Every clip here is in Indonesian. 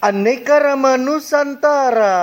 Aneka Rama Nusantara.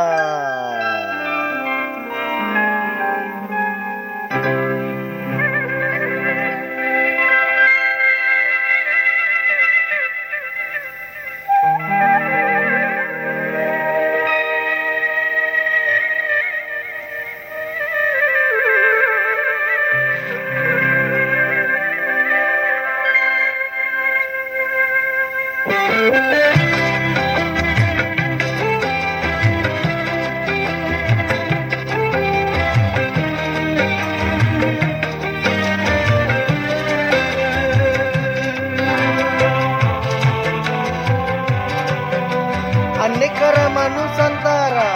Nusantara.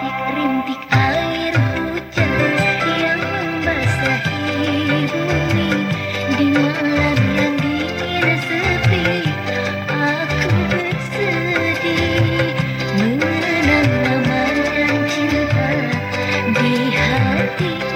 Rintik-rintik air hujan yang membasahi bumi. Di malam yang dingin sepi aku bersedih. Menanam cinta di hati.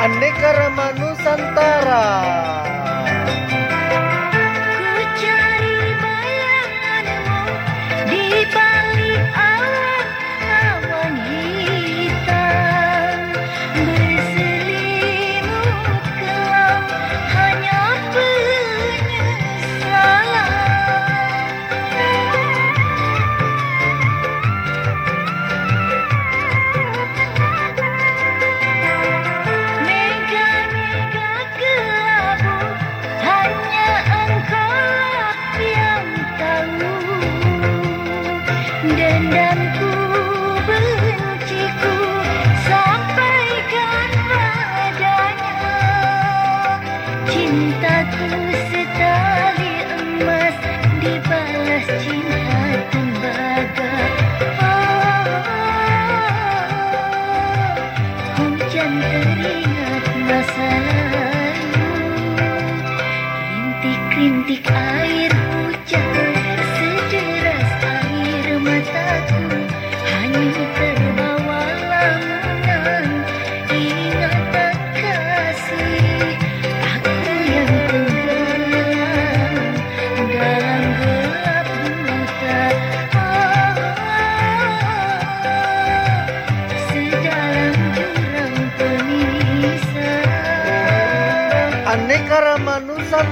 Aneka Rama Nusantara. Rintik-rintik air hujan Sederas air mataku. Hanya terbawa lamunan Ingat kasih. Aku yang tenggelam Dalam gelap buta. Oh, Sedalam jurang pemisah. Aneka Ramanusan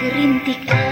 gerintik